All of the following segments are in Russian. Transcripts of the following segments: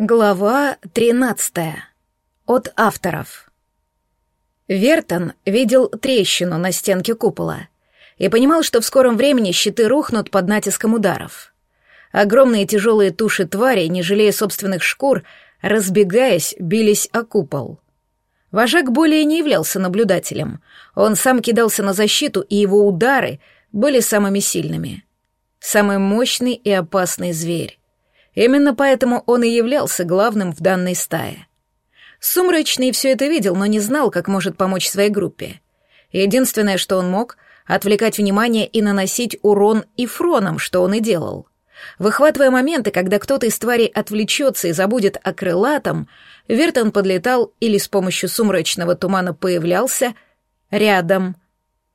Глава 13. От авторов. Вертон видел трещину на стенке купола и понимал, что в скором времени щиты рухнут под натиском ударов. Огромные тяжелые туши тварей, не жалея собственных шкур, разбегаясь, бились о купол. Вожак более не являлся наблюдателем. Он сам кидался на защиту, и его удары были самыми сильными. Самый мощный и опасный зверь. Именно поэтому он и являлся главным в данной стае. Сумрачный все это видел, но не знал, как может помочь своей группе. Единственное, что он мог — отвлекать внимание и наносить урон и фронам, что он и делал. Выхватывая моменты, когда кто-то из тварей отвлечется и забудет о крылатом, Вертон подлетал или с помощью сумрачного тумана появлялся рядом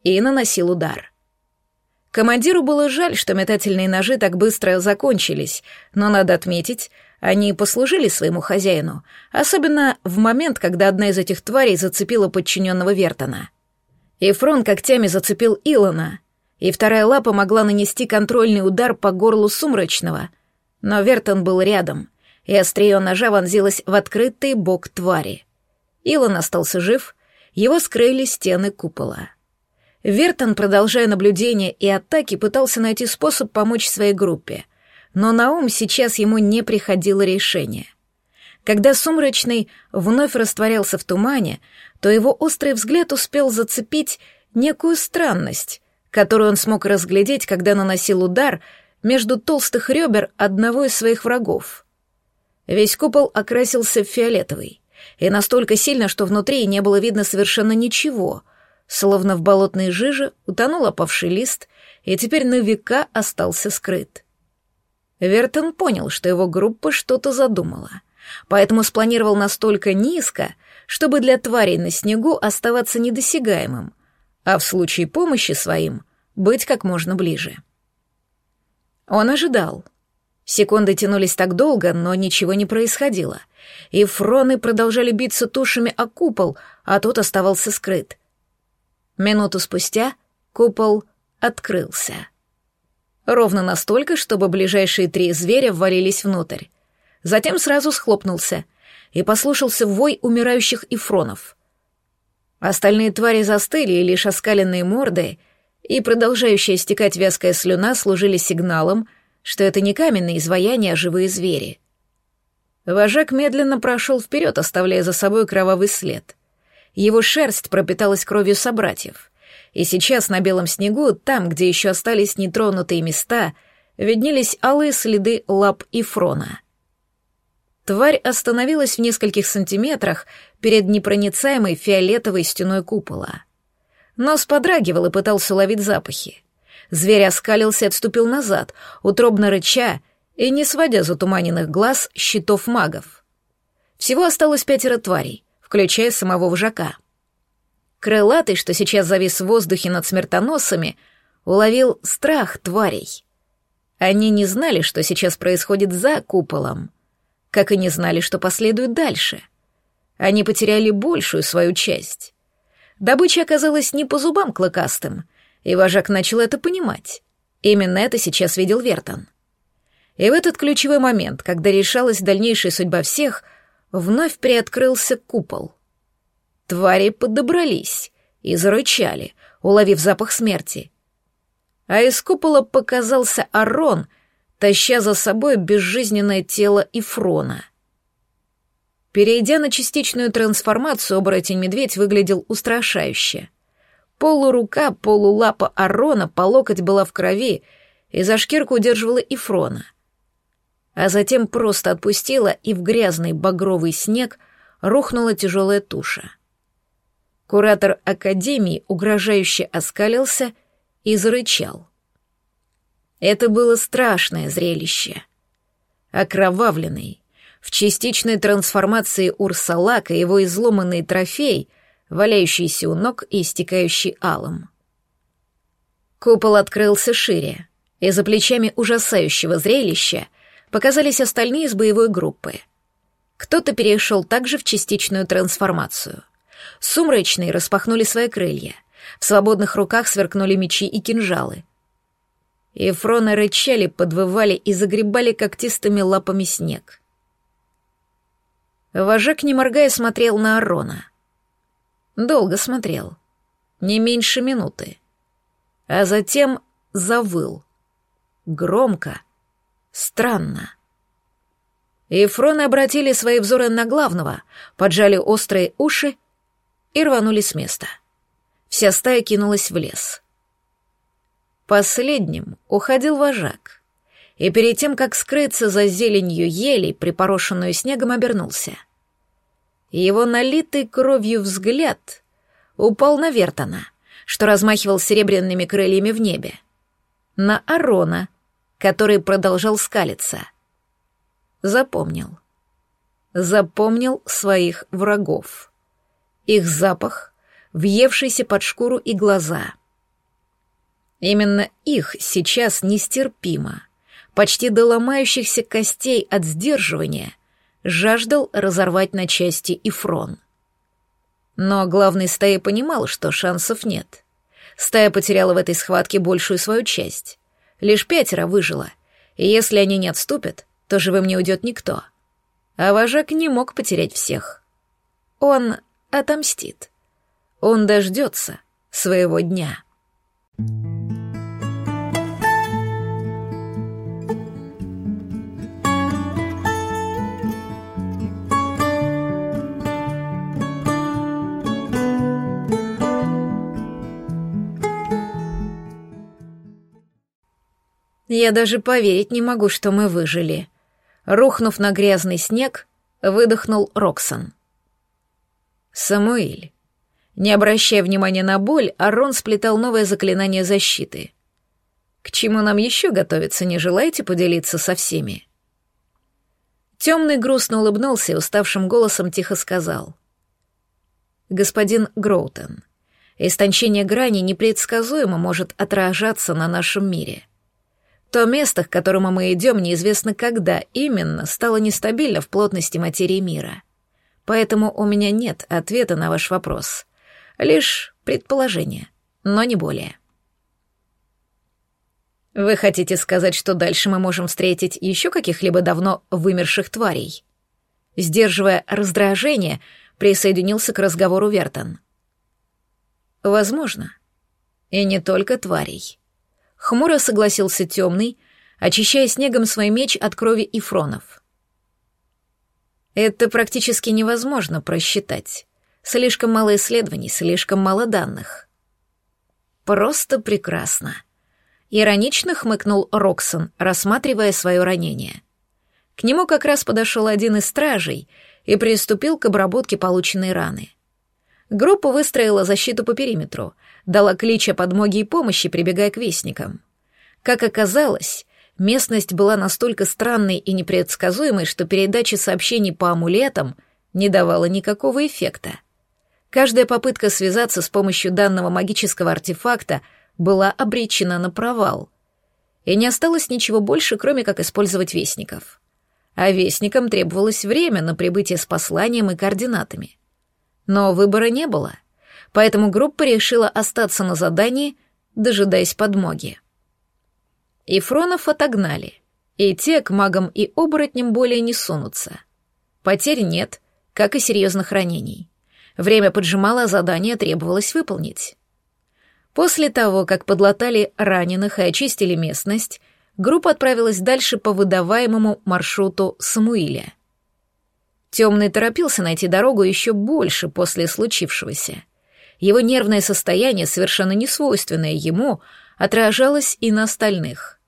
и наносил удар. Командиру было жаль, что метательные ножи так быстро закончились, но надо отметить, они послужили своему хозяину, особенно в момент, когда одна из этих тварей зацепила подчиненного Вертона. Ифрон когтями зацепил Илона, и вторая лапа могла нанести контрольный удар по горлу Сумрачного, но Вертон был рядом, и острие ножа вонзилось в открытый бок твари. Илон остался жив, его скрыли стены купола. Вертон, продолжая наблюдение и атаки, пытался найти способ помочь своей группе, но на ум сейчас ему не приходило решение. Когда Сумрачный вновь растворялся в тумане, то его острый взгляд успел зацепить некую странность, которую он смог разглядеть, когда наносил удар между толстых ребер одного из своих врагов. Весь купол окрасился в фиолетовый, и настолько сильно, что внутри не было видно совершенно ничего — Словно в болотной жиже утонул опавший лист и теперь на века остался скрыт. Вертон понял, что его группа что-то задумала, поэтому спланировал настолько низко, чтобы для тварей на снегу оставаться недосягаемым, а в случае помощи своим быть как можно ближе. Он ожидал. Секунды тянулись так долго, но ничего не происходило, и фроны продолжали биться тушами о купол, а тот оставался скрыт — Минуту спустя купол открылся. Ровно настолько, чтобы ближайшие три зверя ввалились внутрь. Затем сразу схлопнулся, и послушался вой умирающих ифронов. Остальные твари застыли, и лишь оскаленные морды и продолжающая стекать вязкая слюна служили сигналом, что это не каменные изваяния, а живые звери. Вожак медленно прошел вперед, оставляя за собой кровавый след — его шерсть пропиталась кровью собратьев. И сейчас на белом снегу, там, где еще остались нетронутые места, виднелись алые следы лап и фрона. Тварь остановилась в нескольких сантиметрах перед непроницаемой фиолетовой стеной купола. Нос подрагивал и пытался ловить запахи. Зверь оскалился и отступил назад, утробно рыча и не сводя затуманенных глаз щитов магов. Всего осталось пятеро тварей — включая самого вожака. Крылатый, что сейчас завис в воздухе над смертоносами, уловил страх тварей. Они не знали, что сейчас происходит за куполом, как и не знали, что последует дальше. Они потеряли большую свою часть. Добыча оказалась не по зубам клыкастым, и вожак начал это понимать. Именно это сейчас видел Вертон. И в этот ключевой момент, когда решалась дальнейшая судьба всех, вновь приоткрылся купол. Твари подобрались и зарычали, уловив запах смерти. А из купола показался Арон, таща за собой безжизненное тело Ифрона. Перейдя на частичную трансформацию, оборотень-медведь выглядел устрашающе. Полурука, полулапа Арона по локоть была в крови, и за шкирку удерживала Ифрона а затем просто отпустила, и в грязный багровый снег рухнула тяжелая туша. Куратор Академии угрожающе оскалился и зарычал. Это было страшное зрелище. Окровавленный, в частичной трансформации Урсалака его изломанный трофей, валяющийся у ног и истекающий алым. Купол открылся шире, и за плечами ужасающего зрелища — показались остальные из боевой группы. Кто-то перешел также в частичную трансформацию. Сумрачные распахнули свои крылья. В свободных руках сверкнули мечи и кинжалы. Ефроны рычали, подвывали и загребали когтистыми лапами снег. Вожак, не моргая, смотрел на Арона. Долго смотрел. Не меньше минуты. А затем завыл. Громко. Странно. И фроны обратили свои взоры на главного, поджали острые уши и рванули с места. Вся стая кинулась в лес. Последним уходил вожак, и перед тем, как скрыться за зеленью ели, припорошенную снегом, обернулся. Его налитый кровью взгляд упал на Вертона, что размахивал серебряными крыльями в небе, на Арона, который продолжал скалиться. Запомнил. Запомнил своих врагов. Их запах, въевшийся под шкуру и глаза. Именно их сейчас нестерпимо, почти до ломающихся костей от сдерживания, жаждал разорвать на части и фрон. Но главный стаи понимал, что шансов нет. Стая потеряла в этой схватке большую свою часть. Лишь пятеро выжило, и если они не отступят, то живым не уйдет никто. А вожак не мог потерять всех. Он отомстит. Он дождется своего дня. Я даже поверить не могу, что мы выжили. Рухнув на грязный снег, выдохнул Роксон. Самуэль. Не обращая внимания на боль, Арон сплетал новое заклинание защиты. К чему нам еще готовиться, не желаете поделиться со всеми? Темный грустно улыбнулся и уставшим голосом тихо сказал. «Господин Гроутон, истончение грани непредсказуемо может отражаться на нашем мире. То место, к которому мы идем, неизвестно когда именно, стало нестабильно в плотности материи мира. Поэтому у меня нет ответа на ваш вопрос. Лишь предположение, но не более. Вы хотите сказать, что дальше мы можем встретить еще каких-либо давно вымерших тварей? Сдерживая раздражение, присоединился к разговору Вертон. Возможно. И не только тварей. Хмуро согласился темный, очищая снегом свой меч от крови и фронов. Это практически невозможно просчитать. Слишком мало исследований, слишком мало данных. Просто прекрасно. Иронично хмыкнул Роксон, рассматривая свое ранение. К нему как раз подошел один из стражей и приступил к обработке полученной раны. Группа выстроила защиту по периметру, дала клич о подмоге и помощи, прибегая к вестникам. Как оказалось, местность была настолько странной и непредсказуемой, что передача сообщений по амулетам не давала никакого эффекта. Каждая попытка связаться с помощью данного магического артефакта была обречена на провал. И не осталось ничего больше, кроме как использовать вестников. А вестникам требовалось время на прибытие с посланием и координатами. Но выбора не было поэтому группа решила остаться на задании, дожидаясь подмоги. Ифронов отогнали, и те к магам и оборотням более не сунутся. Потерь нет, как и серьезных ранений. Время поджимало, а задание требовалось выполнить. После того, как подлатали раненых и очистили местность, группа отправилась дальше по выдаваемому маршруту Самуиля. Темный торопился найти дорогу еще больше после случившегося. Его нервное состояние, совершенно несвойственное ему, отражалось и на остальных.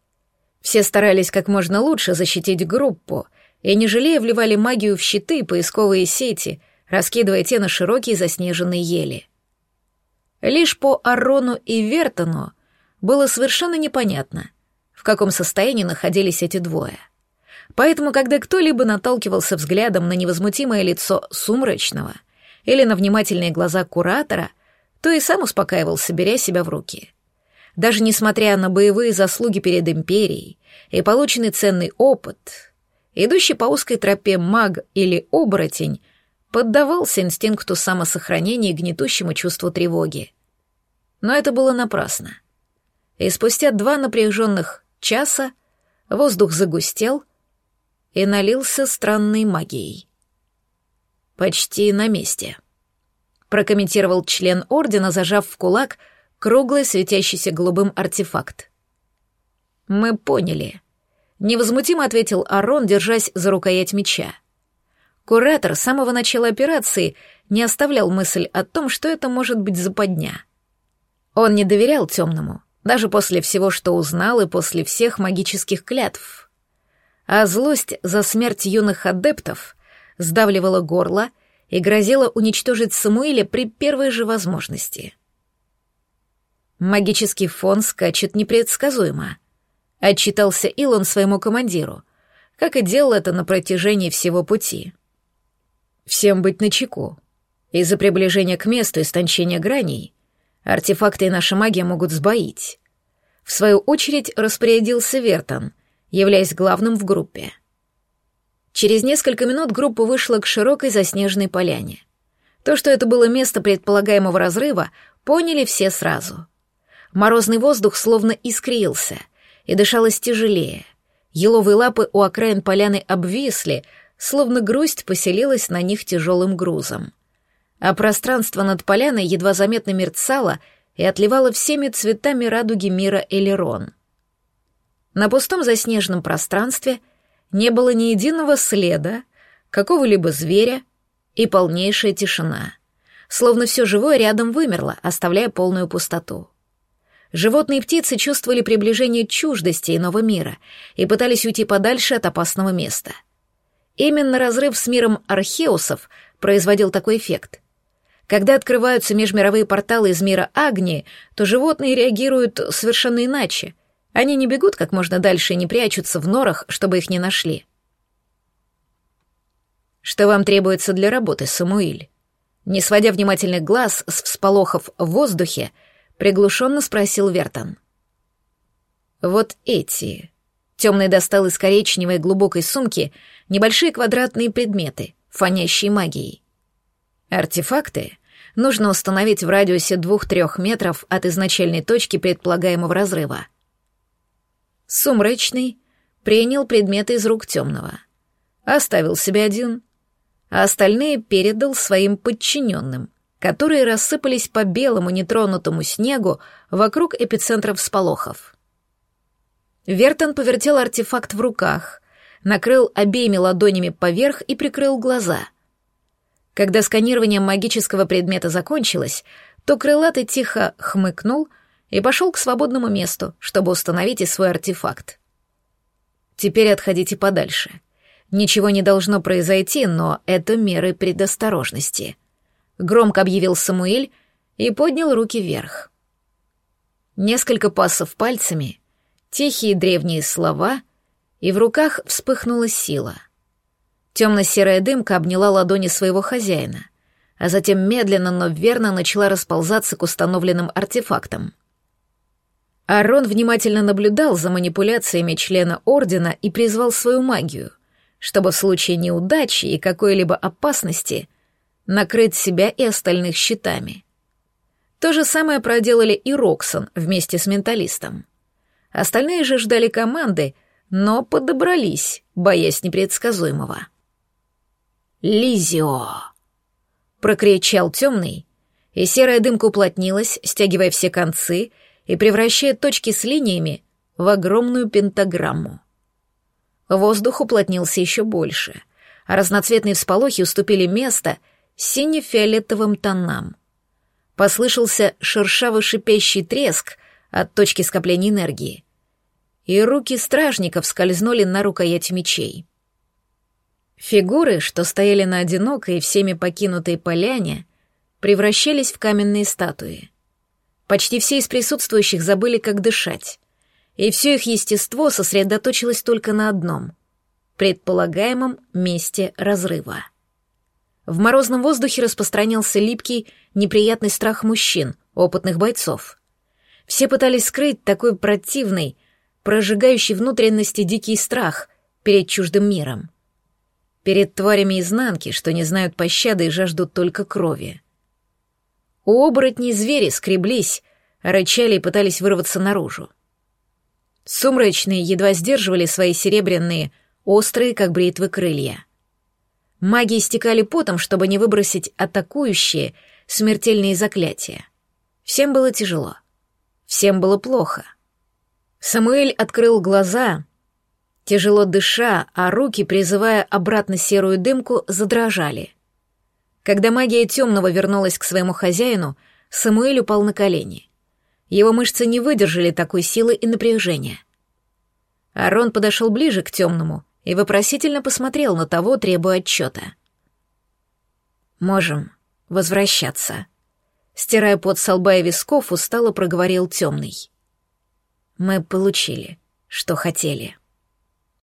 Все старались как можно лучше защитить группу, и не жалея вливали магию в щиты и поисковые сети, раскидывая те на широкие заснеженные ели. Лишь по Арону и Вертону было совершенно непонятно, в каком состоянии находились эти двое. Поэтому, когда кто-либо наталкивался взглядом на невозмутимое лицо сумрачного или на внимательные глаза куратора — то и сам успокаивался, беря себя в руки. Даже несмотря на боевые заслуги перед империей и полученный ценный опыт, идущий по узкой тропе маг или оборотень поддавался инстинкту самосохранения и гнетущему чувству тревоги. Но это было напрасно. И спустя два напряженных часа воздух загустел и налился странной магией. почти на месте», — прокомментировал член Ордена, зажав в кулак круглый, светящийся голубым артефакт. «Мы поняли», — невозмутимо ответил Арон, держась за рукоять меча. Куратор с самого начала операции не оставлял мысль о том, что это может быть западня. Он не доверял темному, даже после всего, что узнал и после всех магических клятв. А злость за смерть юных адептов сдавливала горло и грозила уничтожить Самуэля при первой же возможности. Магический фон скачет непредсказуемо — отчитался Илон своему командиру, как и делал это на протяжении всего пути. Всем быть начеку. Из-за приближения к месту истончения граней артефакты и наша магия могут сбоить. В свою очередь распорядился Вертон, являясь главным в группе. Через несколько минут группа вышла к широкой заснеженной поляне. То, что это было место предполагаемого разрыва, поняли все сразу. Морозный воздух словно искрился — и дышалось тяжелее. Еловые лапы у окраин поляны обвисли, словно грусть поселилась на них тяжелым грузом. А пространство над поляной едва заметно мерцало и отливало всеми цветами радуги мира Элерон. На пустом заснеженном пространстве не было ни единого следа, какого-либо зверя и полнейшая тишина. Словно все живое рядом вымерло, оставляя полную пустоту. Животные и птицы чувствовали приближение чуждости иного мира и пытались уйти подальше от опасного места. Именно разрыв с миром археусов производил такой эффект. Когда открываются межмировые порталы из мира Агни, то животные реагируют совершенно иначе. Они не бегут как можно дальше и не прячутся в норах, чтобы их не нашли. «Что вам требуется для работы, Самуиль?» Не сводя внимательных глаз с всполохов в воздухе, — приглушенно спросил Вертон. Вот эти. Темный достал из коричневой глубокой сумки небольшие квадратные предметы, фонящие магией. Артефакты нужно установить в радиусе двух-трех метров от изначальной точки предполагаемого разрыва. Сумрачный принял предметы из рук темного, оставил себе один, а остальные передал своим подчиненным, которые рассыпались по белому нетронутому снегу вокруг эпицентра всполохов. Вертон повертел артефакт в руках, накрыл обеими ладонями поверх и прикрыл глаза. Когда сканирование магического предмета закончилось, то крылатый тихо хмыкнул и пошел к свободному месту, чтобы установить и свой артефакт. Теперь отходите подальше. Ничего не должно произойти, но это меры предосторожности —— громко объявил Самуэль и поднял руки вверх. Несколько пасов пальцами, тихие древние слова, и в руках вспыхнула сила. Темно-серая дымка обняла ладони своего хозяина, а затем медленно, но верно начала расползаться к установленным артефактам. Арон внимательно наблюдал за манипуляциями члена Ордена и призвал свою магию, чтобы в случае неудачи и какой-либо опасности накрыть себя и остальных щитами. То же самое проделали и Роксон вместе с менталистом. Остальные же ждали команды, но подобрались, боясь непредсказуемого. «Лизио!» — прокричал темный, и серая дымка уплотнилась, стягивая все концы и превращая точки с линиями в огромную пентаграмму. Воздух уплотнился еще больше, а разноцветные всполохи уступили место — сине-фиолетовым тонам. Послышался шершавый шипящий треск от точки скопления энергии, и руки стражников скользнули на рукоять мечей. Фигуры, что стояли на одинокой, всеми покинутой поляне, превращались в каменные статуи. Почти все из присутствующих забыли, как дышать, и все их естество сосредоточилось только на одном — предполагаемом месте разрыва. В морозном воздухе распространялся липкий, неприятный страх мужчин, опытных бойцов. Все пытались скрыть такой противный, прожигающий внутренности дикий страх перед чуждым миром. Перед тварями изнанки, что не знают пощады и жаждут только крови. У оборотней звери скреблись, рычали и пытались вырваться наружу. Сумрачные едва сдерживали свои серебряные, острые, как бритвы, крылья — Маги истекали потом, чтобы не выбросить атакующие смертельные заклятия. Всем было тяжело. Всем было плохо. Самуэль открыл глаза, тяжело дыша, а руки, призывая обратно серую дымку, задрожали. Когда магия темного вернулась к своему хозяину, Самуэль упал на колени. Его мышцы не выдержали такой силы и напряжения. Арон подошел ближе к темному и вопросительно посмотрел на того, требуя отчета. «Можем возвращаться», Стирая пот со лба и висков, устало проговорил темный. Мы получили, что хотели.